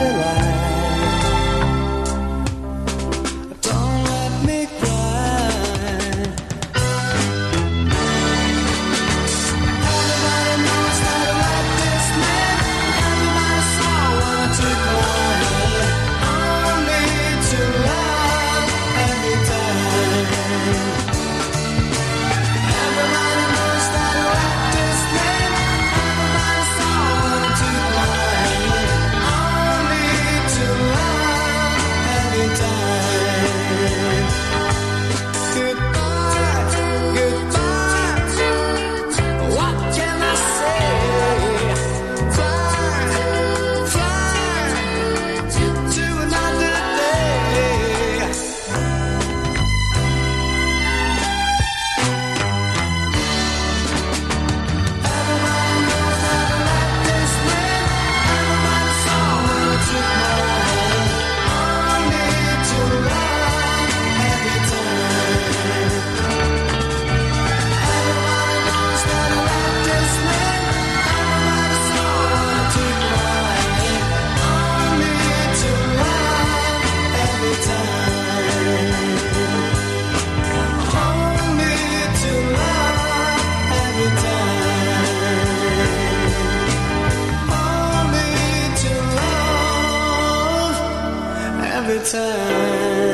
未来。every time.